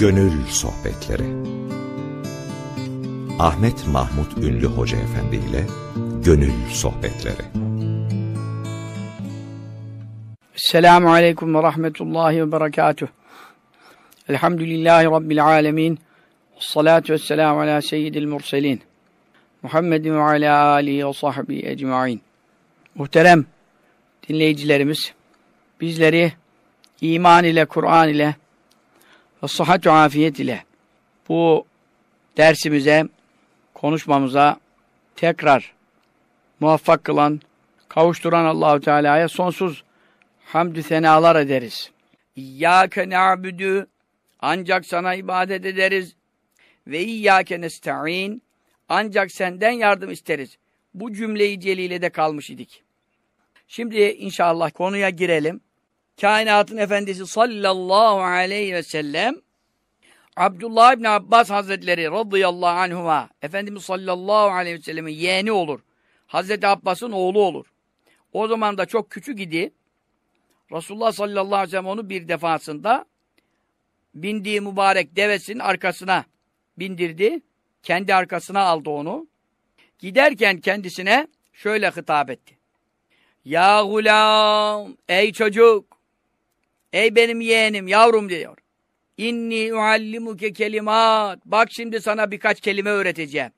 Gönül Sohbetleri Ahmet Mahmut Ünlü Hoca Efendi ile Gönül Sohbetleri Selamun Aleyküm ve Rahmetullahi ve Berekatuh. Elhamdülillahi Rabbil Alemin. Salatu vesselamu ala seyyidil murselin. Muhammedin ve ala alihi ve sahbihi ecma'in. Muhterem dinleyicilerimiz, bizleri iman ile, Kur'an ile ve sıhhat ve afiyet ile bu dersimize, konuşmamıza tekrar muvaffak kılan, kavuşturan Allahu Teala'ya sonsuz hamdü senalar ederiz. İyyâke na'budu ancak sana ibadet ederiz. Ve iyyâke nesta'in ancak senden yardım isteriz. Bu cümleyi celile de kalmış idik. Şimdi inşallah konuya girelim. Kainatın efendisi sallallahu aleyhi ve sellem Abdullah İbni Abbas Hazretleri radıyallahu anhuma Efendimiz sallallahu aleyhi ve sellemin yeğeni olur. Hazreti Abbas'ın oğlu olur. O zaman da çok küçük idi. Resulullah sallallahu aleyhi ve sellem onu bir defasında bindiği mübarek devesinin arkasına bindirdi. Kendi arkasına aldı onu. Giderken kendisine şöyle hitap etti. Ya gulam, ey çocuk, ey benim yeğenim, yavrum diyor. İnni uallimuke kelimat. Bak şimdi sana birkaç kelime öğreteceğim.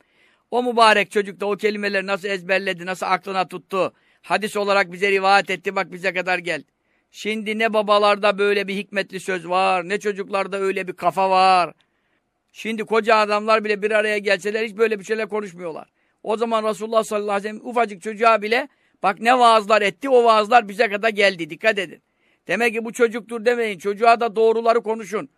O mübarek çocuk da o kelimeleri nasıl ezberledi, nasıl aklına tuttu. Hadis olarak bize rivayet etti, bak bize kadar geldi. Şimdi ne babalarda böyle bir hikmetli söz var, ne çocuklarda öyle bir kafa var. Şimdi koca adamlar bile bir araya gelseler hiç böyle bir şeyler konuşmuyorlar. O zaman Resulullah sallallahu aleyhi ve sellem ufacık çocuğa bile bak ne vaazlar etti, o vaazlar bize kadar geldi. Dikkat edin. Demek ki bu çocuktur demeyin. Çocuğa da doğruları konuşun.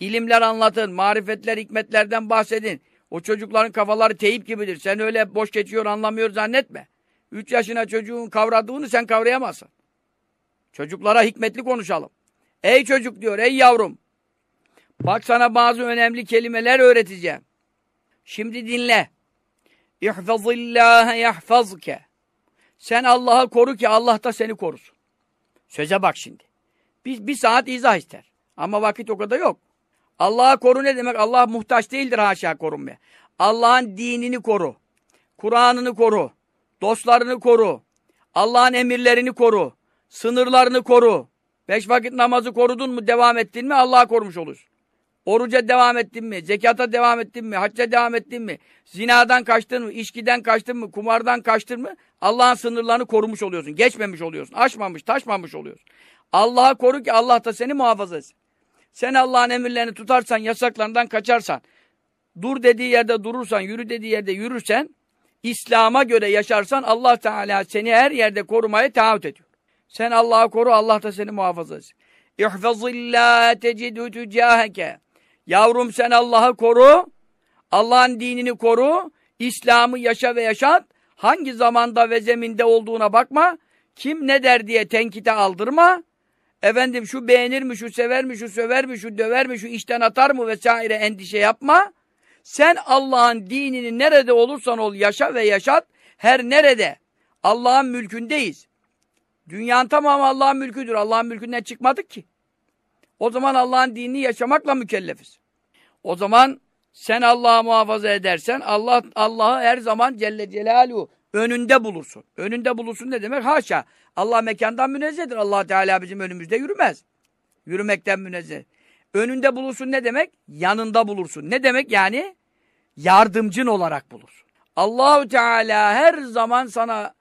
İlimler anlatın, marifetler, hikmetlerden bahsedin. O çocukların kafaları teyip gibidir. Sen öyle boş geçiyor, anlamıyor zannetme. Üç yaşına çocuğun kavradığını sen kavrayamazsın. Çocuklara hikmetli konuşalım. Ey çocuk diyor, ey yavrum. Bak sana bazı önemli kelimeler öğreteceğim. Şimdi dinle. İhfazillâhe yahfazke. Sen Allah'ı koru ki Allah da seni korusun. Söze bak şimdi. Biz bir saat izah ister. Ama vakit o kadar yok. Allah'a koru ne demek? Allah muhtaç değildir haşa korunmaya. Allah'ın dinini koru. Kur'an'ını koru. Dostlarını koru. Allah'ın emirlerini koru. Sınırlarını koru. Beş vakit namazı korudun mu, devam ettin mi Allah'a korumuş olursun. Oruca devam ettin mi? Zekata devam ettin mi? Hacca devam ettin mi? Zinadan kaçtın mı? İçkiden kaçtın mı? Kumardan kaçtın mı? Allah'ın sınırlarını korumuş oluyorsun. Geçmemiş oluyorsun. Aşmamış, taşmamış oluyorsun. Allah'a koru ki Allah da seni muhafaza etsin. Sen Allah'ın emirlerini tutarsan, yasaklarından kaçarsan, dur dediği yerde durursan, yürü dediği yerde yürürsen, İslam'a göre yaşarsan Allah Teala seni her yerde korumaya taahhüt ediyor. Sen Allah'ı koru, Allah da seni muhafaza etsin. İhfazillâhe tecidü tücâheke. Yavrum sen Allah'ı koru, Allah'ın dinini koru, İslam'ı yaşa ve yaşat. Hangi zamanda ve zeminde olduğuna bakma. Kim ne der diye tenkite aldırma. Efendim şu beğenir mi, şu sever mi, şu söver mi, şu döver mi, şu işten atar mı vesaire endişe yapma. Sen Allah'ın dinini nerede olursan ol yaşa ve yaşat. Her nerede. Allah'ın mülkündeyiz. Dünyanın tamamı Allah'ın mülküdür. Allah'ın mülkünden çıkmadık ki. O zaman Allah'ın dinini yaşamakla mükellefiz. O zaman sen Allah'ı muhafaza edersen Allah Allah'ı her zaman Celle Celaluhu önünde bulursun. Önünde bulursun ne demek? Haşa. Allah mekandan münezzehtir. Allah Teala bizim önümüzde yürümez. Yürümekten münezzeh. Önünde bulursun ne demek? Yanında bulursun. Ne demek yani? Yardımcın olarak bulursun. Allahu Teala her zaman sana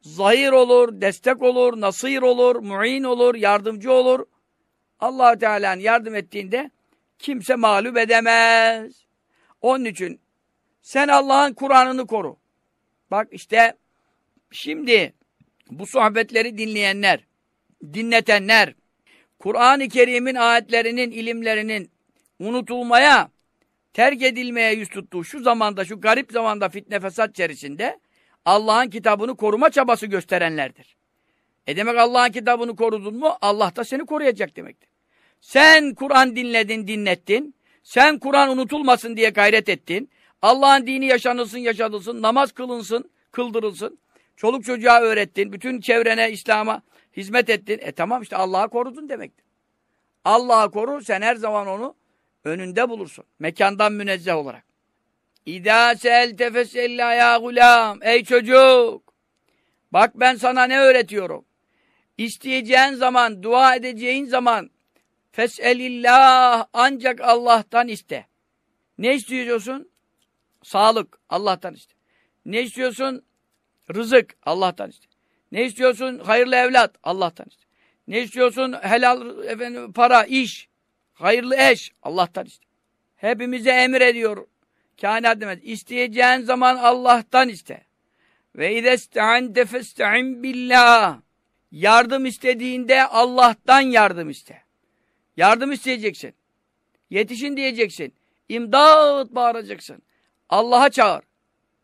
zahir olur, destek olur, nasir olur, muin olur, yardımcı olur. allah Teala'nın yardım ettiğinde kimse mağlup edemez. Onun için sen Allah'ın Kur'an'ını koru. Bak işte şimdi bu sohbetleri dinleyenler, dinletenler, Kur'an-ı Kerim'in ayetlerinin, ilimlerinin unutulmaya, terk edilmeye yüz tuttuğu şu zamanda, şu garip zamanda fitne fesat içerisinde Allah'ın kitabını koruma çabası gösterenlerdir. E demek Allah'ın kitabını korudun mu Allah da seni koruyacak demektir. Sen Kur'an dinledin, dinlettin. Sen Kur'an unutulmasın diye gayret ettin. Allah'ın dini yaşanılsın, yaşanılsın, namaz kılınsın, kıldırılsın. Çoluk çocuğa öğrettin, bütün çevrene, İslam'a hizmet ettin. E tamam işte Allah'ı korudun demektir. Allah'ı koru, sen her zaman onu Önünde bulursun. Mekandan münezzeh olarak. İdâ seelte fesella ya gulam. Ey çocuk! Bak ben sana ne öğretiyorum. İsteyeceğin zaman, dua edeceğin zaman fes'elillah ancak Allah'tan iste. Ne istiyorsun? Sağlık. Allah'tan iste. Ne istiyorsun? Rızık. Allah'tan iste. Ne istiyorsun? Hayırlı evlat. Allah'tan iste. Ne istiyorsun? Helal efendim, para, iş. Hayırlı eş. Allah'tan iste. Hepimize emir ediyor. Kainat demez. İsteyeceğin zaman Allah'tan iste. Ve izesta'ante festa'in billah. Yardım istediğinde Allah'tan yardım iste. Yardım isteyeceksin. Yetişin diyeceksin. İmdat bağıracaksın. Allah'a çağır.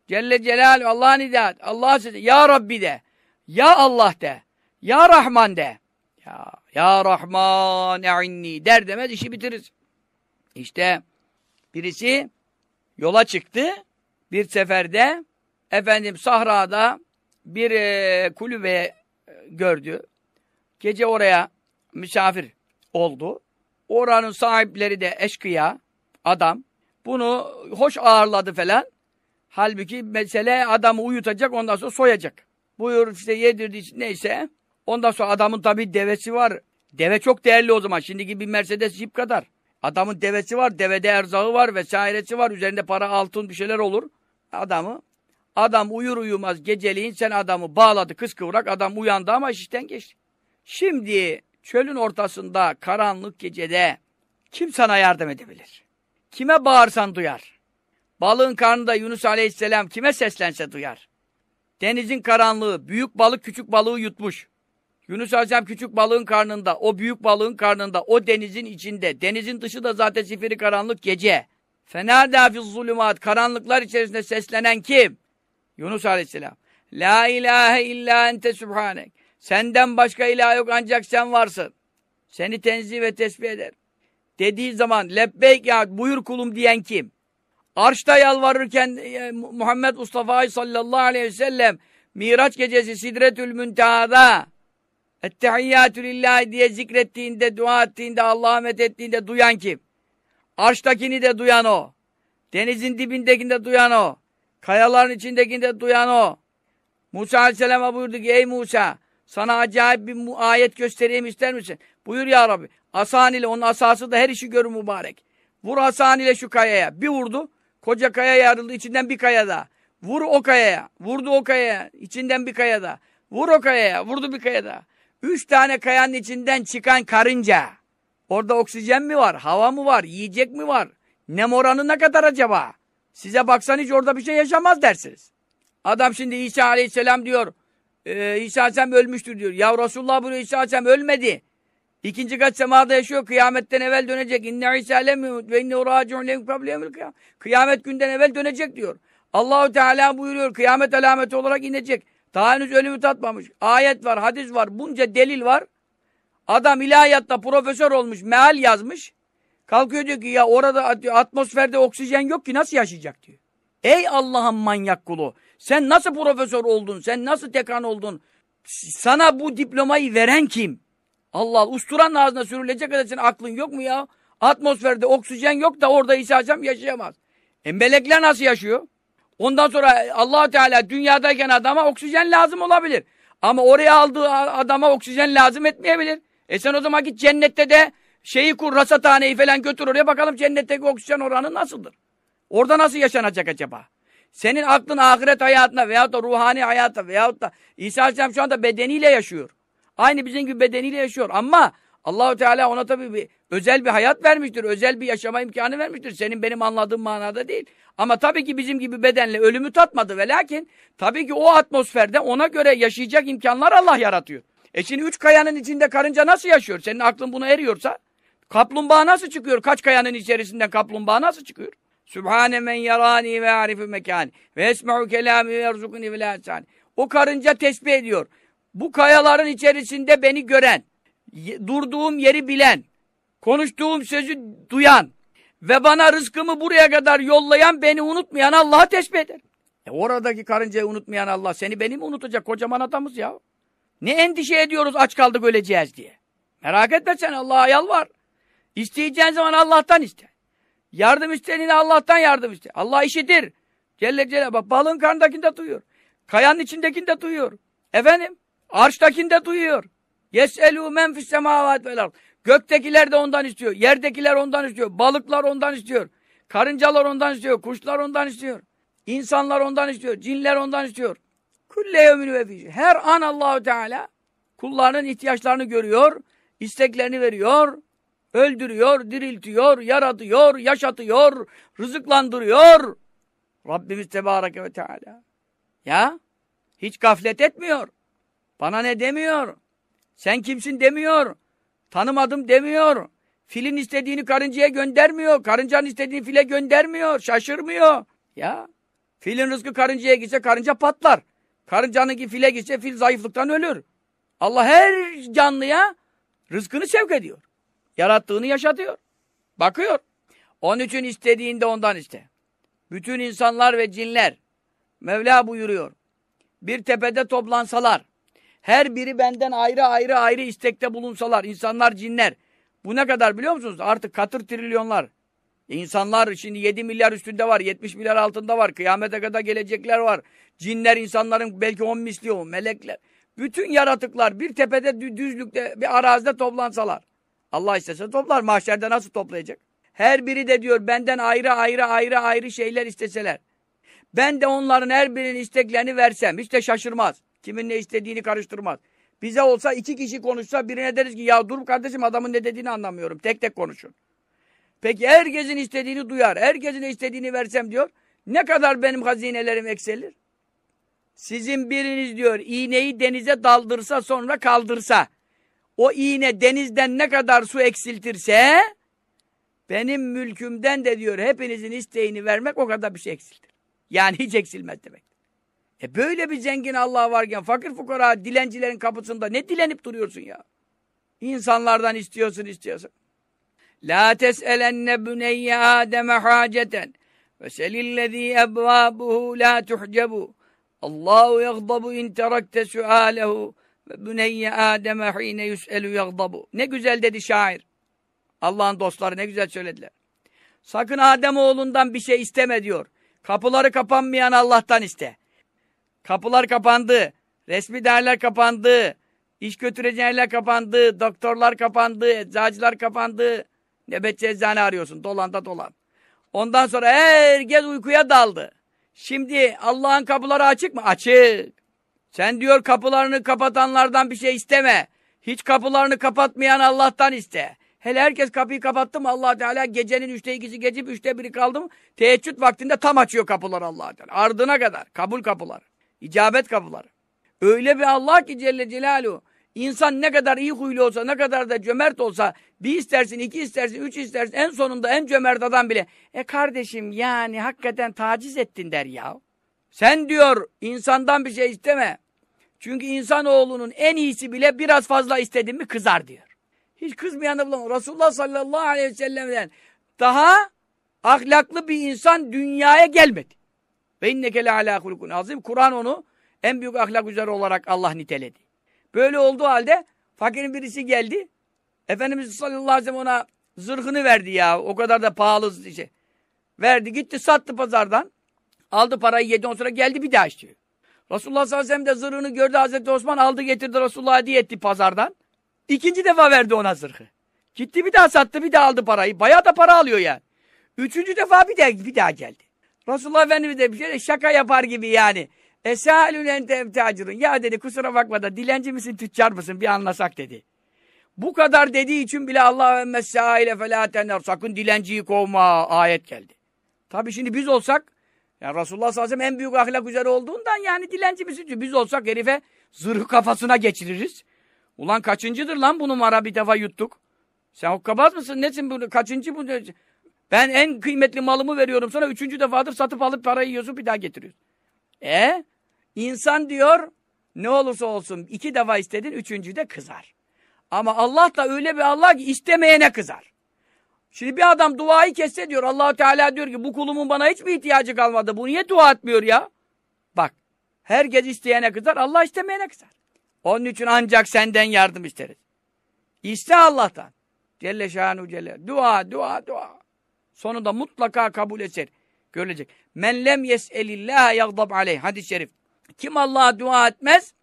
Celle Celaluhu Allah'ın idat. Allah'a seslen. Ya Rabbi de. Ya Allah de. Ya Rahman de. Ya, ya Rahman e'inni der demez işi bitiririz. İşte birisi yola çıktı. Bir seferde efendim sahrada bir e, kulübe e, gördü. Gece oraya misafir oldu. Oranın sahipleri de eşkıya adam. Bunu hoş ağırladı falan. Halbuki mesele adamı uyutacak ondan sonra soyacak. Buyur işte yedirdi neyse. Ondan sonra adamın tabii devesi var. Deve çok değerli o zaman. Şimdiki bir Mercedes Jeep kadar. Adamın devesi var, devede erzağı var vesairesi var. Üzerinde para, altın bir şeyler olur. Adamı. Adam uyur uyumaz geceliğin sen adamı bağladı kıskıvrak. Adam uyandı ama işten geçti. Şimdi çölün ortasında karanlık gecede kim sana yardım edebilir? Kime bağırsan duyar. Balığın karnında Yunus Aleyhisselam kime seslense duyar. Denizin karanlığı, büyük balık küçük balığı yutmuş. Yunus Aleyhisselam küçük balığın karnında, o büyük balığın karnında, o denizin içinde. Denizin dışı da zaten zifiri karanlık gece. Fenâdâ fiz zulümat, karanlıklar içerisinde seslenen kim? Yunus Aleyhisselam. La ilahe illa ente subhanek. Senden başka ilah yok ancak sen varsın. Seni tenzih ve tesbih eder. Dediği zaman lebbeyk ya buyur kulum diyen kim? Arşta yalvarırken e, Muhammed Mustafa sallallahu aleyhi ve sellem Miraç gecesi Sidretül Münteha'da Ettehiyyatü lillahi diye zikrettiğinde, dua ettiğinde, Allah'a met ettiğinde duyan kim? Arştakini de duyan o. Denizin dibindekini de duyan o. Kayaların içindekini de duyan o. Musa Aleyhisselam'a buyurdu ki ey Musa sana acayip bir ayet göstereyim ister misin? Buyur ya Rabbi. Asan ile onun asası da her işi görür mübarek. Vur asan ile şu kayaya. Bir vurdu. Koca kaya yarıldı içinden bir kaya daha. Vur o kayaya. Vurdu o kayaya. içinden bir kaya daha. Vur o kayaya. Vurdu bir kaya daha. Üç tane kayanın içinden çıkan karınca. Orada oksijen mi var? Hava mı var? Yiyecek mi var? Nem oranı ne kadar acaba? Size baksan hiç orada bir şey yaşamaz dersiniz. Adam şimdi İsa Aleyhisselam diyor. E, İsa Aleyhisselam ölmüştür diyor. Ya Resulullah buyuruyor İsa Aleyhisselam ölmedi. İkinci kat semada yaşıyor. Kıyametten evvel dönecek. İnne İsa lemmut ve inne uraciun lehum kabliyemil kıyam. Kıyamet günden evvel dönecek diyor. Allahu Teala buyuruyor. Kıyamet alameti olarak inecek. Daha henüz ölümü tatmamış. Ayet var, hadis var, bunca delil var. Adam ilahiyatta profesör olmuş, meal yazmış. Kalkıyor diyor ki ya orada atmosferde oksijen yok ki nasıl yaşayacak diyor. Ey Allah'ın manyak kulu. Sen nasıl profesör oldun? Sen nasıl dekan oldun? Sana bu diplomayı veren kim? Allah usturanın ağzına sürülecek kadar senin aklın yok mu ya? Atmosferde oksijen yok da orada İsa yaşayamaz. E melekler nasıl yaşıyor? Ondan sonra allah Teala dünyadayken adama oksijen lazım olabilir. Ama oraya aldığı adama oksijen lazım etmeyebilir. E sen o zaman git cennette de şeyi kur, rasathaneyi falan götür oraya bakalım cennetteki oksijen oranı nasıldır? Orada nasıl yaşanacak acaba? Senin aklın ahiret hayatına veyahut da ruhani hayata veyahut da İsa Aleyhisselam şu anda bedeniyle yaşıyor. Aynı bizim gibi bedeniyle yaşıyor ama Allahu Teala ona tabii bir özel bir hayat vermiştir. Özel bir yaşama imkanı vermiştir. Senin benim anladığım manada değil. Ama tabii ki bizim gibi bedenle ölümü tatmadı ve lakin tabii ki o atmosferde ona göre yaşayacak imkanlar Allah yaratıyor. E şimdi üç kayanın içinde karınca nasıl yaşıyor? Senin aklın buna eriyorsa kaplumbağa nasıl çıkıyor? Kaç kayanın içerisinden kaplumbağa nasıl çıkıyor? Sübhane men yarani ve arifu mekani ve esme'u kelami ve yerzukuni O karınca tesbih ediyor. Bu kayaların içerisinde beni gören, durduğum yeri bilen, konuştuğum sözü duyan ve bana rızkımı buraya kadar yollayan, beni unutmayan Allah'a tesbih eder. E oradaki karıncayı unutmayan Allah seni beni mi unutacak? Kocaman adamız ya. Ne endişe ediyoruz aç kaldık öleceğiz diye. Merak etme sen Allah'a yalvar. İsteyeceğin zaman Allah'tan iste. Yardım istediğini Allah'tan yardım iste. Allah işitir. Celle Celle bak balığın karnındakinde duyuyor. Kayanın içindekinde duyuyor. Efendim arştakinde duyuyor. Yes'elû men fis semâvât. Göktekiler de ondan istiyor. Yerdekiler ondan istiyor. Balıklar ondan istiyor. Karıncalar ondan istiyor. Kuşlar ondan istiyor. İnsanlar ondan istiyor. Cinler ondan istiyor. Kulle yevmünü ve. Her an Allahu Teala kullarının ihtiyaçlarını görüyor, isteklerini veriyor, öldürüyor, diriltiyor, yaratıyor, yaşatıyor, rızıklandırıyor. Rabbimiz Tebareke ve Teala. Ya, hiç gaflet etmiyor. Bana ne demiyor. Sen kimsin demiyor. Tanımadım demiyor. Filin istediğini karıncaya göndermiyor. Karıncanın istediğini file göndermiyor. Şaşırmıyor. Ya, filin rızkı karıncaya gitse karınca patlar. Karıncanınki file gitse fil zayıflıktan ölür. Allah her canlıya rızkını sevk ediyor. Yarattığını yaşatıyor. Bakıyor. Onun için istediğinde ondan iste. Bütün insanlar ve cinler Mevla buyuruyor. Bir tepede toplansalar, her biri benden ayrı ayrı ayrı istekte bulunsalar, insanlar, cinler. Bu ne kadar biliyor musunuz? Artık katır trilyonlar. İnsanlar şimdi 7 milyar üstünde var, 70 milyar altında var, kıyamete kadar gelecekler var. Cinler insanların belki 10 misli o, melekler. Bütün yaratıklar bir tepede düzlükte bir arazide toplansalar. Allah istese toplar. Mahşerde nasıl toplayacak? Her biri de diyor benden ayrı ayrı ayrı ayrı şeyler isteseler. Ben de onların her birinin isteklerini versem hiç de şaşırmaz. Kimin ne istediğini karıştırmaz. Bize olsa iki kişi konuşsa birine deriz ki ya dur kardeşim adamın ne dediğini anlamıyorum. Tek tek konuşun. Peki herkesin istediğini duyar. Herkesin istediğini versem diyor. Ne kadar benim hazinelerim ekselir? Sizin biriniz diyor iğneyi denize daldırsa sonra kaldırsa o iğne denizden ne kadar su eksiltirse benim mülkümden de diyor hepinizin isteğini vermek o kadar bir şey eksiltir. Yani hiç eksilmez demek. E böyle bir zengin Allah varken fakir fukara dilencilerin kapısında ne dilenip duruyorsun ya? İnsanlardan istiyorsun istiyorsun. La tes'elenne büneyye Adem'e haceten ve selillezî ebvâbuhu la tuhcebu. Allahu yagdabu in terakte sualehu ve büneyye Adem'e hine yus'elu yagdabu. Ne güzel dedi şair. Allah'ın dostları ne güzel söylediler. Sakın Adem oğlundan bir şey isteme diyor. Kapıları kapanmayan Allah'tan iste. Kapılar kapandı. Resmi değerler kapandı. İş götüreceğinler kapandı. Doktorlar kapandı. Eczacılar kapandı. Nöbetçi eczane arıyorsun. Dolan da dolan. Ondan sonra herkes uykuya daldı. Şimdi Allah'ın kapıları açık mı? Açık. Sen diyor kapılarını kapatanlardan bir şey isteme. Hiç kapılarını kapatmayan Allah'tan iste. Hele herkes kapıyı kapattı mı allah Teala gecenin üçte ikisi geçip üçte biri kaldı mı teheccüd vaktinde tam açıyor kapıları allah Teala. Ardına kadar. Kabul kapıları. İcabet kapıları. Öyle bir Allah ki Celle Celaluhu. İnsan ne kadar iyi huylu olsa, ne kadar da cömert olsa, bir istersin, iki istersin, üç istersin, en sonunda en cömert adam bile, e kardeşim yani hakikaten taciz ettin der ya. Sen diyor insandan bir şey isteme. Çünkü insanoğlunun en iyisi bile biraz fazla istedin mi kızar diyor. Hiç kızmayanı bulamam. Resulullah sallallahu aleyhi ve sellem'den daha ahlaklı bir insan dünyaya gelmedi. Ve inneke le alâ hulukun azim. Kur'an onu en büyük ahlak üzere olarak Allah niteledi. Böyle olduğu halde fakirin birisi geldi. Efendimiz sallallahu aleyhi ve sellem ona zırhını verdi ya. O kadar da pahalı şey. Verdi gitti sattı pazardan. Aldı parayı yedi on sonra geldi bir daha istiyor. Resulullah sallallahu aleyhi ve sellem de zırhını gördü Hazreti Osman aldı getirdi Resulullah'a hediye etti pazardan. İkinci defa verdi ona zırhı. Gitti bir daha sattı bir daha aldı parayı. Bayağı da para alıyor yani. Üçüncü defa bir daha, bir daha geldi. Resulullah Efendimiz de bir şey şaka yapar gibi yani. Esalün ente emtacırın. Ya dedi kusura bakma da dilenci misin tüccar mısın bir anlasak dedi. Bu kadar dediği için bile Allah emmez sâile felâtenler. Sakın dilenciyi kovma ayet geldi. Tabi şimdi biz olsak yani Resulullah sallallahu aleyhi ve sellem en büyük ahlak üzere olduğundan yani dilenci misin? Biz olsak herife zırhı kafasına geçiririz. Ulan kaçıncıdır lan bu numara bir defa yuttuk. Sen hokkabaz mısın? Nesin bu? Kaçıncı bu? Ben en kıymetli malımı veriyorum sana. Üçüncü defadır satıp alıp parayı yiyorsun bir daha getiriyorsun. E insan diyor ne olursa olsun iki defa istedin üçüncü de kızar. Ama Allah da öyle bir Allah ki istemeyene kızar. Şimdi bir adam duayı kesse diyor allah Teala diyor ki bu kulumun bana hiç mi ihtiyacı kalmadı? Bu niye dua etmiyor ya? Bak herkes isteyene kızar Allah istemeyene kızar. Onun için ancak senden yardım isteriz. İste Allah'tan. Celle şanu celle. Dua, dua, dua. Sonunda mutlaka kabul eder. Görülecek. Men lem yes'elillâhe yagdab aleyh. Hadis-i şerif. Kim Allah'a dua etmez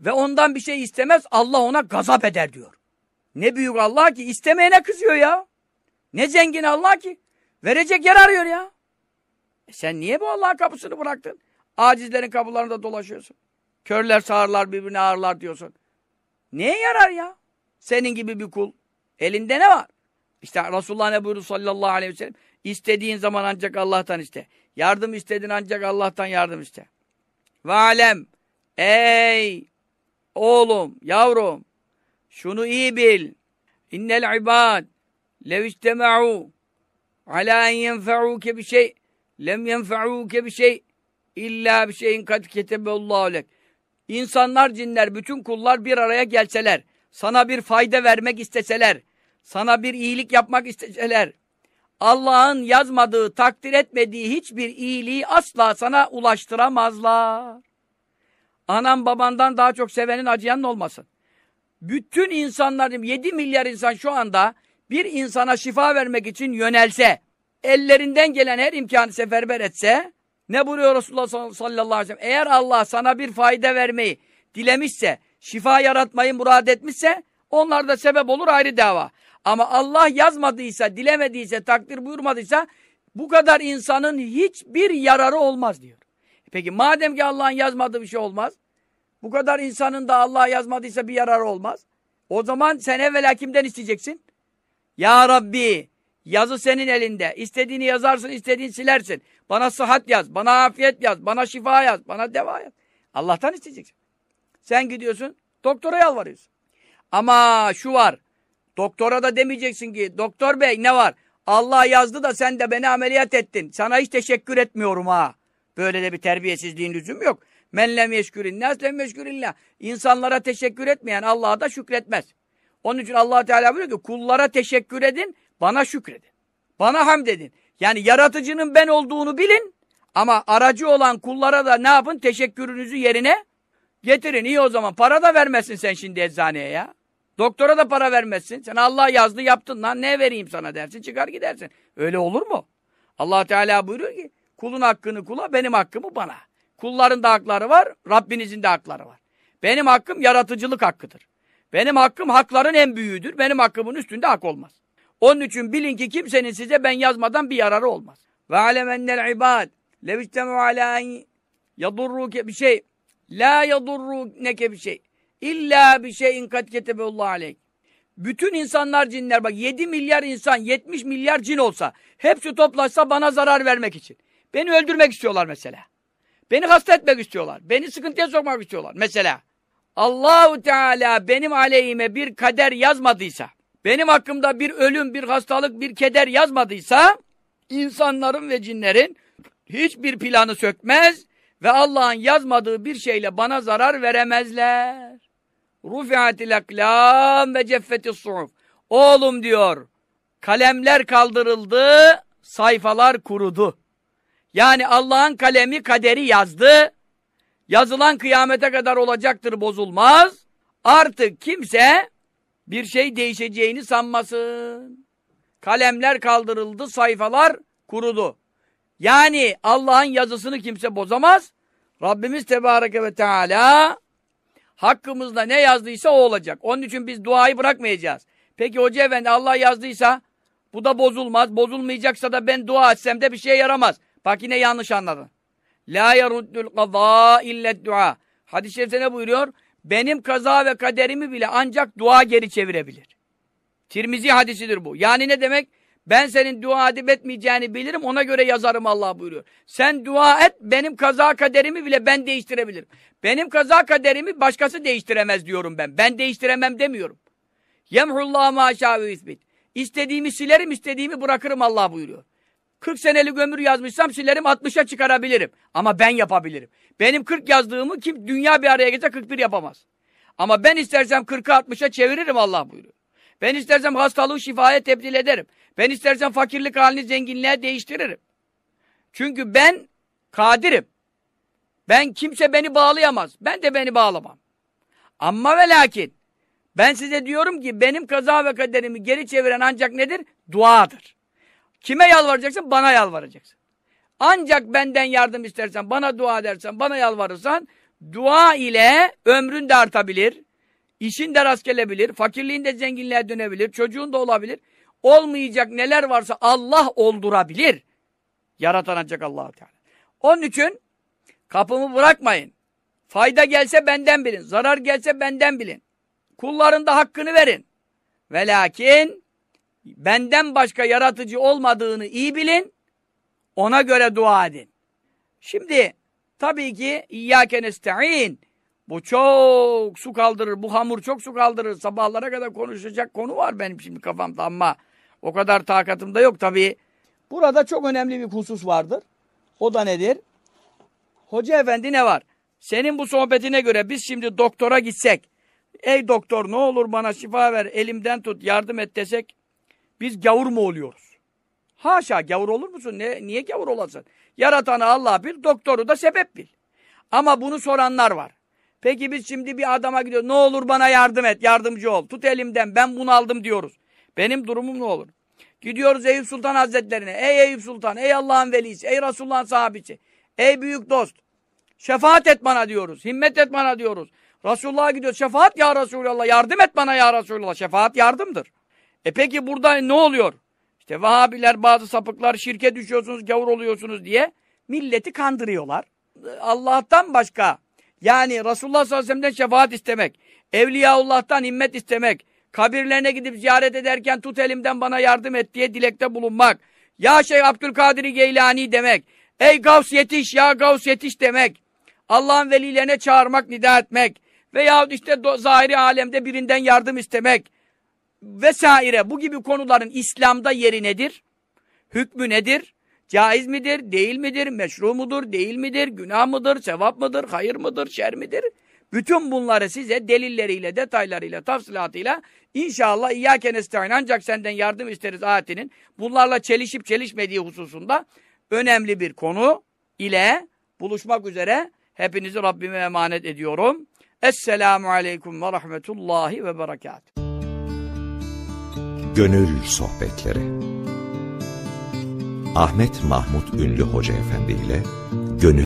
ve ondan bir şey istemez Allah ona gazap eder diyor. Ne büyük Allah ki istemeyene kızıyor ya. Ne zengin Allah ki. Verecek yer arıyor ya. E sen niye bu Allah'ın kapısını bıraktın? Acizlerin kapılarında dolaşıyorsun. Körler sağırlar birbirine ağırlar diyorsun. Neye yarar ya? Senin gibi bir kul. Elinde ne var? İşte Resulullah ne buyurdu sallallahu aleyhi ve sellem? İstediğin zaman ancak Allah'tan iste. Yardım istedin ancak Allah'tan yardım iste. Ve alem. Ey oğlum, yavrum. Şunu iyi bil. İnnel ibad lev istema'u ala en yenfe'uke bir şey lem yenfe'uke bir şey illa bir şeyin kad ketebullahu lek. İnsanlar, cinler, bütün kullar bir araya gelseler, sana bir fayda vermek isteseler, sana bir iyilik yapmak isteseler, Allah'ın yazmadığı, takdir etmediği hiçbir iyiliği asla sana ulaştıramazlar. Anan babandan daha çok sevenin acıyanın olmasın. Bütün insanlar, 7 milyar insan şu anda bir insana şifa vermek için yönelse, ellerinden gelen her imkanı seferber etse, ne buyuruyor Resulullah sallallahu aleyhi ve sellem? Eğer Allah sana bir fayda vermeyi dilemişse, şifa yaratmayı murad etmişse, onlar da sebep olur ayrı dava. Ama Allah yazmadıysa, dilemediyse, takdir buyurmadıysa, bu kadar insanın hiçbir yararı olmaz diyor. Peki madem ki Allah'ın yazmadığı bir şey olmaz, bu kadar insanın da Allah yazmadıysa bir yararı olmaz. O zaman sen evvela kimden isteyeceksin? Ya Rabbi, yazı senin elinde. İstediğini yazarsın, istediğini silersin. Bana sıhhat yaz, bana afiyet yaz, bana şifa yaz, bana deva yaz. Allah'tan isteyeceksin. Sen gidiyorsun, doktora yalvarıyorsun. Ama şu var, doktora da demeyeceksin ki, doktor bey ne var? Allah yazdı da sen de beni ameliyat ettin. Sana hiç teşekkür etmiyorum ha. Böyle de bir terbiyesizliğin lüzum yok. Men lem yeşkürin nas lem. İnsanlara teşekkür etmeyen Allah'a da şükretmez. Onun için allah Teala buyuruyor ki kullara teşekkür edin, bana şükredin. Bana hamd edin. Yani yaratıcının ben olduğunu bilin ama aracı olan kullara da ne yapın? Teşekkürünüzü yerine getirin. İyi o zaman. Para da vermezsin sen şimdi eczaneye ya. Doktora da para vermezsin. Sen Allah yazdı yaptın lan ne vereyim sana dersin çıkar gidersin. Öyle olur mu? allah Teala buyuruyor ki kulun hakkını kula benim hakkımı bana. Kulların da hakları var, Rabbinizin de hakları var. Benim hakkım yaratıcılık hakkıdır. Benim hakkım hakların en büyüğüdür. Benim hakkımın üstünde hak olmaz. Onun için bilin ki kimsenin size ben yazmadan bir yararı olmaz. Ve alemennel ibad lev istemu ala yadurruke bir şey la yadurruneke bir şey illa bir şeyin kat ketebullah aleyk. Bütün insanlar cinler bak 7 milyar insan 70 milyar cin olsa hepsi toplaşsa bana zarar vermek için. Beni öldürmek istiyorlar mesela. Beni hasta etmek istiyorlar. Beni sıkıntıya sokmak istiyorlar. Mesela Allahu Teala benim aleyhime bir kader yazmadıysa, benim hakkımda bir ölüm, bir hastalık, bir keder yazmadıysa, insanların ve cinlerin hiçbir planı sökmez ve Allah'ın yazmadığı bir şeyle bana zarar veremezler. Rufiatil aklam ve ceffetis suhuf. Oğlum diyor, kalemler kaldırıldı, sayfalar kurudu. Yani Allah'ın kalemi kaderi yazdı. Yazılan kıyamete kadar olacaktır bozulmaz. Artık kimse bir şey değişeceğini sanmasın. Kalemler kaldırıldı, sayfalar kurudu. Yani Allah'ın yazısını kimse bozamaz. Rabbimiz Tebareke ve Teala hakkımızda ne yazdıysa o olacak. Onun için biz duayı bırakmayacağız. Peki Hoca Efendi Allah yazdıysa bu da bozulmaz. Bozulmayacaksa da ben dua etsem de bir şey yaramaz. Bak yine yanlış anladın. La yeruddül kaza illet dua. Hadis-i şerifte ne buyuruyor? Benim kaza ve kaderimi bile ancak dua geri çevirebilir. Tirmizi hadisidir bu. Yani ne demek? Ben senin dua edip etmeyeceğini bilirim ona göre yazarım Allah buyuruyor. Sen dua et benim kaza kaderimi bile ben değiştirebilirim. Benim kaza kaderimi başkası değiştiremez diyorum ben. Ben değiştiremem demiyorum. Yemhullah maşâ ve isbit. İstediğimi silerim istediğimi bırakırım Allah buyuruyor. 40 senelik ömür yazmışsam silerim 60'a çıkarabilirim. Ama ben yapabilirim. Benim 40 yazdığımı kim dünya bir araya gelse 41 yapamaz. Ama ben istersem 40'a 60'a çeviririm Allah buyuruyor. Ben istersem hastalığı şifaya tebdil ederim. Ben istersem fakirlik halini zenginliğe değiştiririm. Çünkü ben kadirim. Ben kimse beni bağlayamaz. Ben de beni bağlamam. Ama ve lakin ben size diyorum ki benim kaza ve kaderimi geri çeviren ancak nedir? Duadır. Kime yalvaracaksın? Bana yalvaracaksın. Ancak benden yardım istersen, bana dua edersen, bana yalvarırsan, dua ile ömrün de artabilir, işin de rast gelebilir, fakirliğin de zenginliğe dönebilir, çocuğun da olabilir. Olmayacak neler varsa Allah oldurabilir. Yaratan ancak allah Teala. Onun için kapımı bırakmayın. Fayda gelse benden bilin, zarar gelse benden bilin. Kulların da hakkını verin. Ve lakin benden başka yaratıcı olmadığını iyi bilin. Ona göre dua edin. Şimdi tabii ki İyyâke nesta'in. Bu çok su kaldırır. Bu hamur çok su kaldırır. Sabahlara kadar konuşacak konu var benim şimdi kafamda ama o kadar takatım da yok tabii. Burada çok önemli bir husus vardır. O da nedir? Hoca efendi ne var? Senin bu sohbetine göre biz şimdi doktora gitsek, ey doktor ne olur bana şifa ver, elimden tut, yardım et desek, biz gavur mu oluyoruz? Haşa gavur olur musun? Ne, niye gavur olasın? Yaratanı Allah bil, doktoru da sebep bil. Ama bunu soranlar var. Peki biz şimdi bir adama gidiyoruz. Ne olur bana yardım et, yardımcı ol. Tut elimden, ben bunu aldım diyoruz. Benim durumum ne olur? Gidiyoruz Eyüp Sultan Hazretlerine. Ey Eyüp Sultan, ey Allah'ın velisi, ey Resulullah'ın sahabisi, ey büyük dost. Şefaat et bana diyoruz. Himmet et bana diyoruz. Resulullah'a gidiyoruz. Şefaat ya Resulallah. Yardım et bana ya Resulallah. Şefaat yardımdır. E peki burada ne oluyor? İşte Vahabiler, bazı sapıklar şirke düşüyorsunuz, gavur oluyorsunuz diye milleti kandırıyorlar. Allah'tan başka yani Resulullah sallallahu aleyhi ve sellem'den şefaat istemek, Evliyaullah'tan himmet istemek, kabirlerine gidip ziyaret ederken tut elimden bana yardım et diye dilekte bulunmak, ya Şeyh Abdülkadir Geylani demek, ey Gavs yetiş ya Gavs yetiş demek, Allah'ın velilerine çağırmak, nida etmek veyahut işte zahiri alemde birinden yardım istemek vesaire. Bu gibi konuların İslam'da yeri nedir? Hükmü nedir? Caiz midir, değil midir, meşru mudur, değil midir, günah mıdır, sevap mıdır, hayır mıdır, şer midir? Bütün bunları size delilleriyle, detaylarıyla, tafsilatıyla inşallah İyyâke nestaîn ancak senden yardım isteriz ayetinin bunlarla çelişip çelişmediği hususunda önemli bir konu ile buluşmak üzere hepinizi Rabbime emanet ediyorum. Esselamu Aleyküm ve Rahmetullahi ve Berekatuhu. Gönül Sohbetleri Ahmet Mahmut Ünlü Hoca Efendi ile